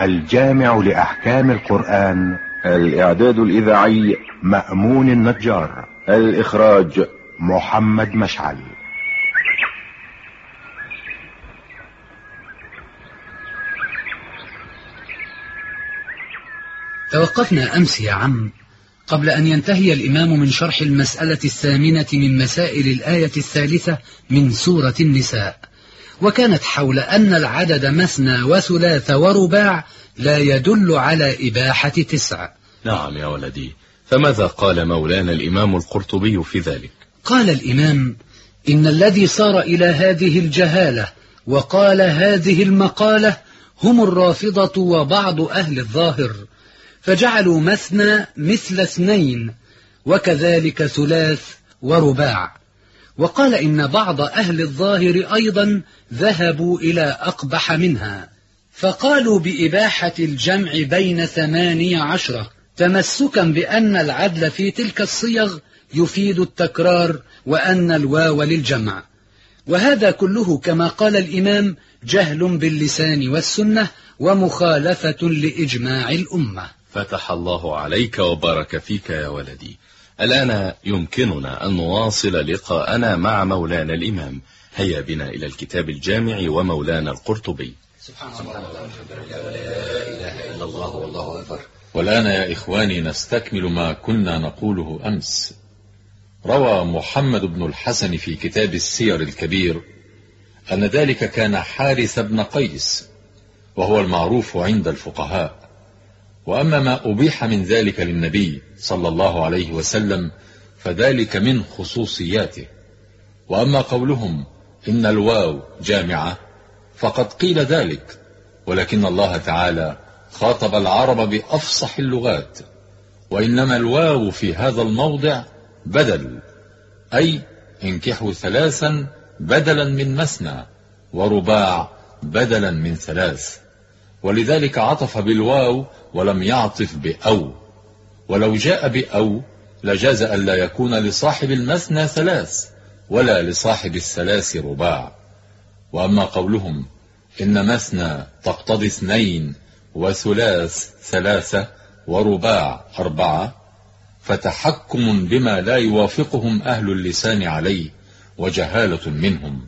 الجامع لأحكام القرآن. الإعداد الإذاعي. مأمون النجار. الإخراج. محمد مشعل. توقفنا أمس يا عم قبل أن ينتهي الإمام من شرح المسألة الثامنة من مسائل الآية الثالثة من سورة النساء. وكانت حول أن العدد مثنى وثلاث ورباع لا يدل على إباحة تسع. نعم يا ولدي فماذا قال مولانا الإمام القرطبي في ذلك؟ قال الإمام إن الذي صار إلى هذه الجهالة وقال هذه المقالة هم الرافضة وبعض أهل الظاهر فجعلوا مثنى مثل اثنين وكذلك ثلاث ورباع. وقال إن بعض أهل الظاهر أيضا ذهبوا إلى أقبح منها فقالوا بإباحة الجمع بين ثمانية عشرة تمسكا بأن العدل في تلك الصيغ يفيد التكرار وأن الواو للجمع. وهذا كله كما قال الإمام جهل باللسان والسنة ومخالفة لإجماع الأمة. فتح الله عليك وبارك فيك يا ولدي. الآن يمكننا أن نواصل لقاءنا مع مولانا الإمام. هيا بنا إلى الكتاب الجامع ومولانا القرطبي. سبحان الله لا إله إلا الله والله أكبر والآن يا إخواني نستكمل ما كنا نقوله أمس. روى محمد بن الحسن في كتاب السير الكبير أن ذلك كان حارث بن قيس وهو المعروف عند الفقهاء. وأما ما أبيح من ذلك للنبي صلى الله عليه وسلم فذلك من خصوصياته. وأما قولهم إن الواو جامعة فقد قيل ذلك ولكن الله تعالى خاطب العرب بأفصح اللغات وإنما الواو في هذا الموضع بدل أي انكحوا ثلاثا بدلا من مثنى ورباع بدلا من ثلاث. ولذلك عطف بالواو ولم يعطف بأو. ولو جاء بأو لجاز أن لا يكون لصاحب المثنى ثلاث ولا لصاحب الثلاث رباع. وأما قولهم إن مثنى تقتضي اثنين وثلاث ثلاثة ورباع أربعة فتحكم بما لا يوافقهم أهل اللسان عليه وجهالة منهم.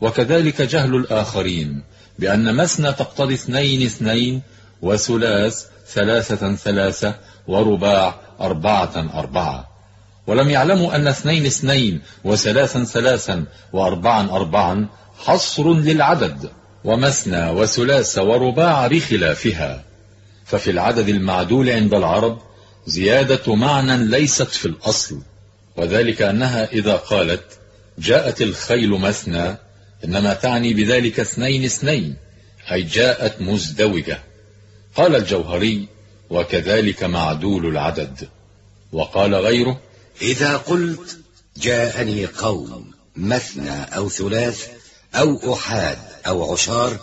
وكذلك جهل الآخرين بأن مثنى تقتضي اثنين اثنين وثلاث ثلاثة ثلاثة ورباع أربعة أربعة. ولم يعلموا أن اثنين اثنين وثلاثا ثلاثا وأربعا أربعا حصر للعدد ومثنى وثلاث ورباع بخلافها. ففي العدد المعدول عند العرب زيادة معنى ليست في الأصل وذلك أنها إذا قالت جاءت الخيل مثنى إنما تعني بذلك اثنين اثنين أي جاءت مزدوجة. قال الجوهري وكذلك معدول العدد. وقال غيره إذا قلت جاءني قوم مثنى أو ثلاث أو أحاد أو عشار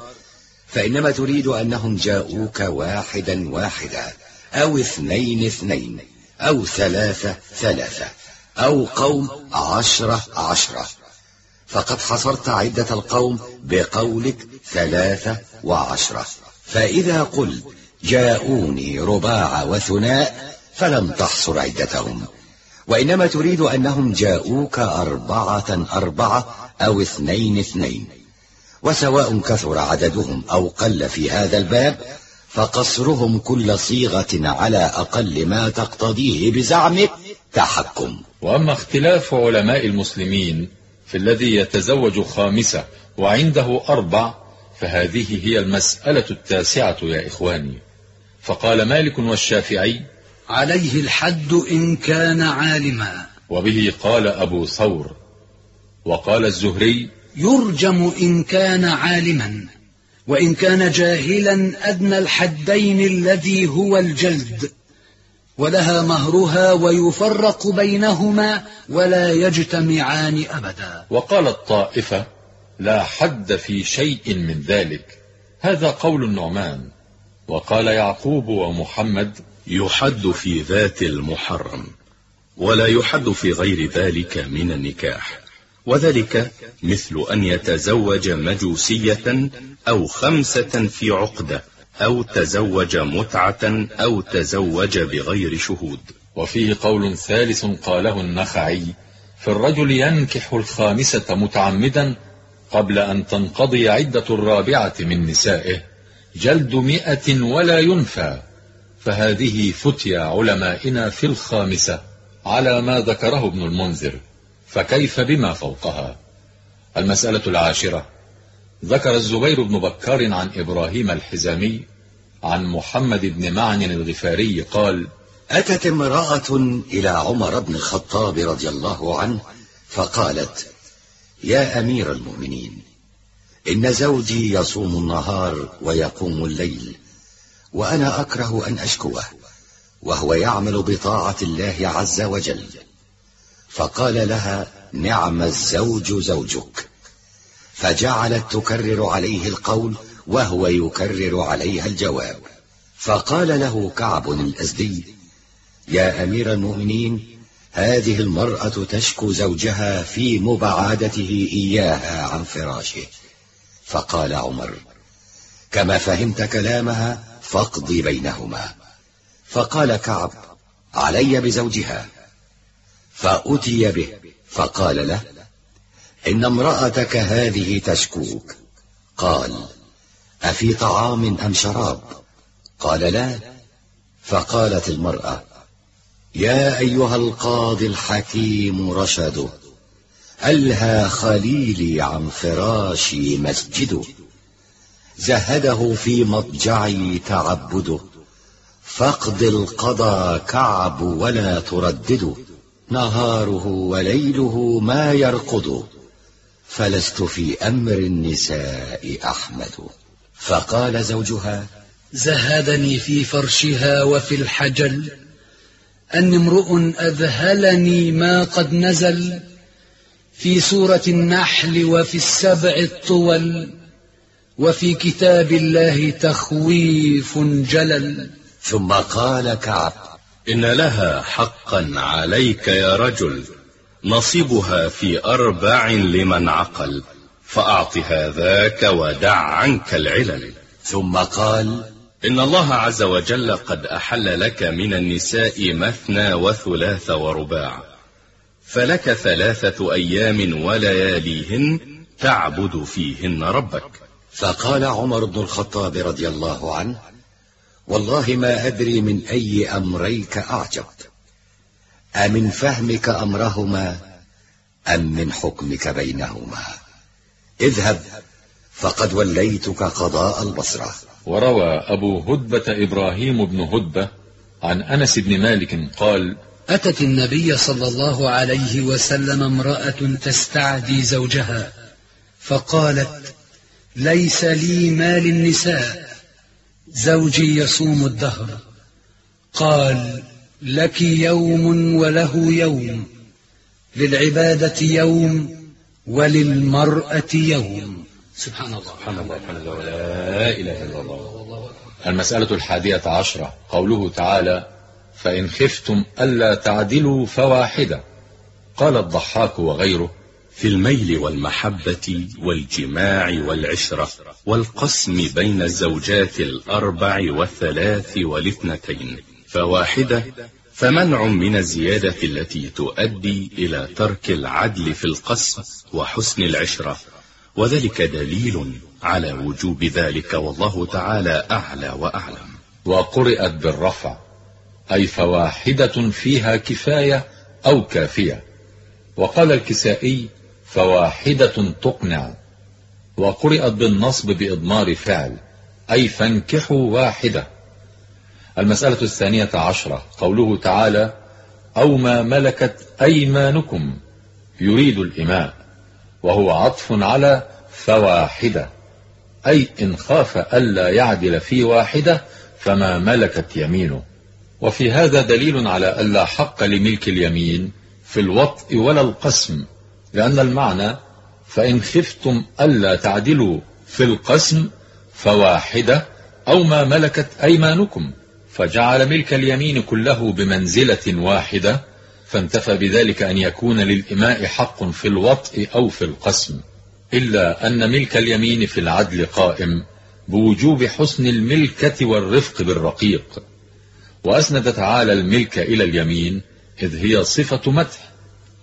فإنما تريد أنهم جاءوك واحدا واحدا أو اثنين اثنين أو ثلاثة ثلاثة أو قوم عشرة عشرة. فقد حصرت عدة القوم بقولك ثلاثة وعشرة. فإذا قلت جاءوني رباع وثناء فلم تحصر عدتهم. وإنما تريد أنهم جاءوك أربعة أربعة أو اثنين اثنين. وسواء كثر عددهم أو قل في هذا الباب فقصرهم كل صيغة على أقل ما تقتضيه بزعمك تحكم. وأما اختلاف علماء المسلمين في الذي يتزوج خامسة وعنده أربع فهذه هي المسألة التاسعة يا إخواني. فقال مالك والشافعي عليه الحد إن كان عالما. وبه قال أبو ثور. وقال الزهري يرجم إن كان عالما وإن كان جاهلا أدنى الحدين الذي هو الجلد. ولها مهرها ويفرق بينهما ولا يجتمعان أبدا. وقال الطائفة لا حد في شيء من ذلك هذا قول النعمان. وقال يعقوب ومحمد يحد في ذات المحرم ولا يحد في غير ذلك من النكاح وذلك مثل أن يتزوج مجوسية أو خمسة في عقدة أو تزوج متعة أو تزوج بغير شهود. وفيه قول ثالث قاله النخعي في الرجل ينكح الخامسة متعمدا قبل أن تنقضي عدة الرابعة من نسائه جلد مئة ولا ينفى. فهذه فتيا علمائنا في الخامسة على ما ذكره ابن المنذر فكيف بما فوقها؟ المسألة العاشرة ذكر الزبير بن بكار عن إبراهيم الحزامي عن محمد بن معن الغفاري قال أتت امرأة إلى عمر بن الخطاب رضي الله عنه فقالت يا أمير المؤمنين إن زوجي يصوم النهار ويقوم الليل وأنا أكره أن أشكوه وهو يعمل بطاعة الله عز وجل فقال لها نعم الزوج زوجك. فجعلت تكرر عليه القول وهو يكرر عليها الجواب. فقال له كعب الأزدي يا أمير المؤمنين هذه المرأة تشكو زوجها في مبعادته إياها عن فراشه. فقال عمر كما فهمت كلامها فاقضي بينهما. فقال كعب علي بزوجها. فأتي به فقال له إن امرأتك هذه تشكوك. قال أفي طعام أم شراب؟ قال لا. فقالت المرأة يا أيها القاضي الحكيم رشد ألهى خليلي عن فراشي مسجده. زهده في مضجعي تعبده. فاقض القضى كعب ولا تردده. نهاره وليله ما يرقد فلست في أمر النساء أحمد. فقال زوجها زهدني في فرشها وفي الحجل أن امرؤ أذهلني ما قد نزل في سورة النحل وفي السبع الطول وفي كتاب الله تخويف جلل. ثم قال كعب إن لها حقا عليك يا رجل. نصيبها في أربع لمن عقل فأعط هذاك ودع عنك العلل. ثم قال إن الله عز وجل قد أحل لك من النساء مثنى وثلاث ورباع فلك ثلاثة أيام ولياليهن تعبد فيهن ربك. فقال عمر بن الخطاب رضي الله عنه والله ما أدري من أي أمريك أعجب أمن فهمك أمرهما أم من حكمك بينهما. اذهب فقد وليتك قضاء البصرة. وروى أبو هدبة إبراهيم بن هدبة عن أنس بن مالك قال أتت النبي صلى الله عليه وسلم امرأة تستعدي زوجها فقالت ليس لي مال النساء زوجي يصوم الدهر. قال لك يوم وله يوم للعبادة يوم وللمرأة يوم. سبحان الله. سبحان الله سبحان الله لا إله إلا الله. المسألة الحادية عشرة قوله تعالى فإن خفتم ألا تعدلوا فواحدة قال الضحاك وغيره في الميل والمحبة والجماع والعشرة والقسم بين الزوجات الأربع والثلاث والاثنتين فواحدة فمنع من الزيادة التي تؤدي إلى ترك العدل في القسم وحسن العشرة. وذلك دليل على وجوب ذلك والله تعالى أعلى وأعلم. وقرئت بالرفع أي فواحدة فيها كفاية أو كافية. وقال الكسائي فواحدة تقنع. وقرئت بالنصب بإضمار فعل أي فانكحوا واحدة. المسألة الثانية عشرة. قوله تعالى أو ما ملكت أيمانكم يريد الإماء وهو عطف على فواحدة. أي إن خاف ألا يعدل في واحدة فما ملكت يمينه. وفي هذا دليل على ألا حق لملك اليمين في الوطء ولا القسم لأن المعنى فإن خفتم ألا تعدلوا في القسم فواحدة أو ما ملكت أيمانكم. فجعل ملك اليمين كله بمنزلة واحدة فانتفى بذلك أن يكون للإماء حق في الوطء أو في القسم إلا أن ملك اليمين في العدل قائم بوجوب حسن الملكة والرفق بالرقيق. وأسند تعالى الملك إلى اليمين إذ هي صفة مدح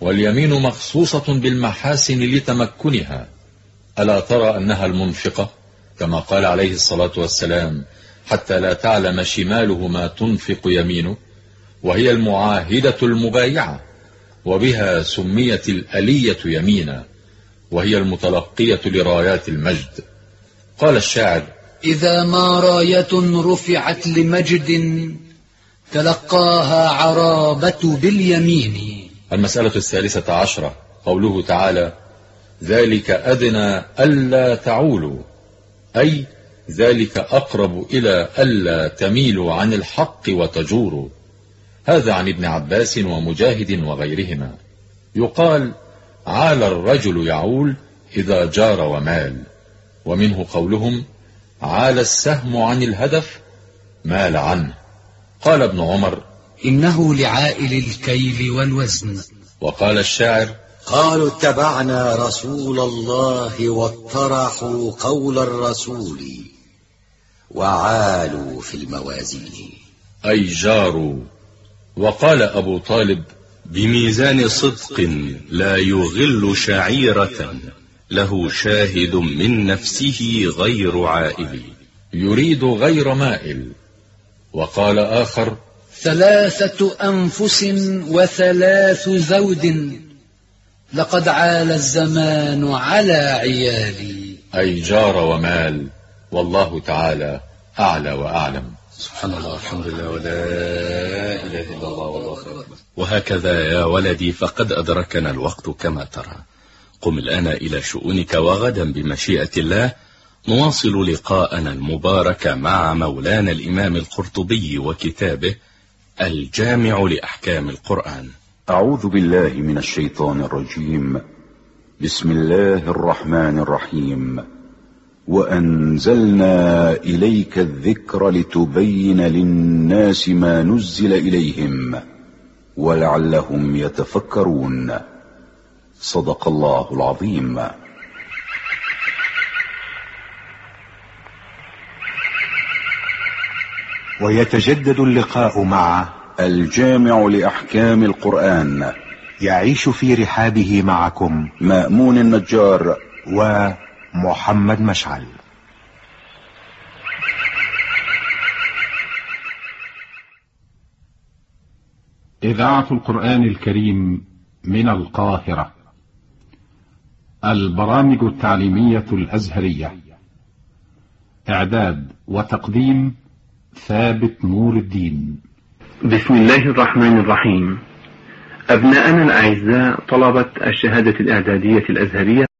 واليمين مخصوصة بالمحاسن لتمكنها. ألا ترى أنها المنفقة؟ كما قال عليه الصلاة والسلام حتى لا تعلم شماله ما تنفق يمينه وهي المعاهدة المبايعة وبها سميت الألية يمينا وهي المتلقية لرايات المجد. قال الشاعر إذا ما راية رفعت لمجد تلقاها عرابة باليمين. المسألة الثالثة عشرة قوله تعالى ذلك أدنى ألا تعولوا أي ذلك أقرب إلى ألا تميلوا عن الحق وتجوروا. هذا عن ابن عباس ومجاهد وغيرهما. يقال عال الرجل يعول إذا جار ومال. ومنه قولهم عال السهم عن الهدف مال عنه. قال ابن عمر إنه لعائل الكيل والوزن. وقال الشاعر قالوا اتبعنا رسول الله واطرحوا قول الرسول. وعالوا في الموازين. أي جاروا. وقال أبو طالب بميزان صدق لا يغل شعيرة له شاهد من نفسه غير عائل يريد غير مائل. وقال آخر ثلاثة أنفس وثلاث زود لقد عال الزمان على عيالي. أي جار ومال. والله تعالى أعلى وأعلم. سبحان الله الحمد لله ولا إله إلا الله والله أكبر وهكذا يا ولدي فقد أدركنا الوقت كما ترى. قم الآن إلى شؤونك وغدا بمشيئة الله نواصل لقاءنا المبارك مع مولانا الإمام القرطبي وكتابه الجامع لأحكام القرآن. أعوذ بالله من الشيطان الرجيم. بسم الله الرحمن الرحيم. وأنزلنا إليك الذكر لتبين للناس ما نزل إليهم ولعلهم يتفكرون. صدق الله العظيم. ويتجدد اللقاء مع الجامع لأحكام القرآن. يعيش في رحابه معكم مأمون النجار. ومحمد مشعل. إذاعة القرآن الكريم من القاهرة. البرامج التعليمية الأزهرية. إعداد وتقديم ثابت نور الدين. بسم الله الرحمن الرحيم. أبناءنا الأعزاء طلبة الشهادة الإعدادية الأزهرية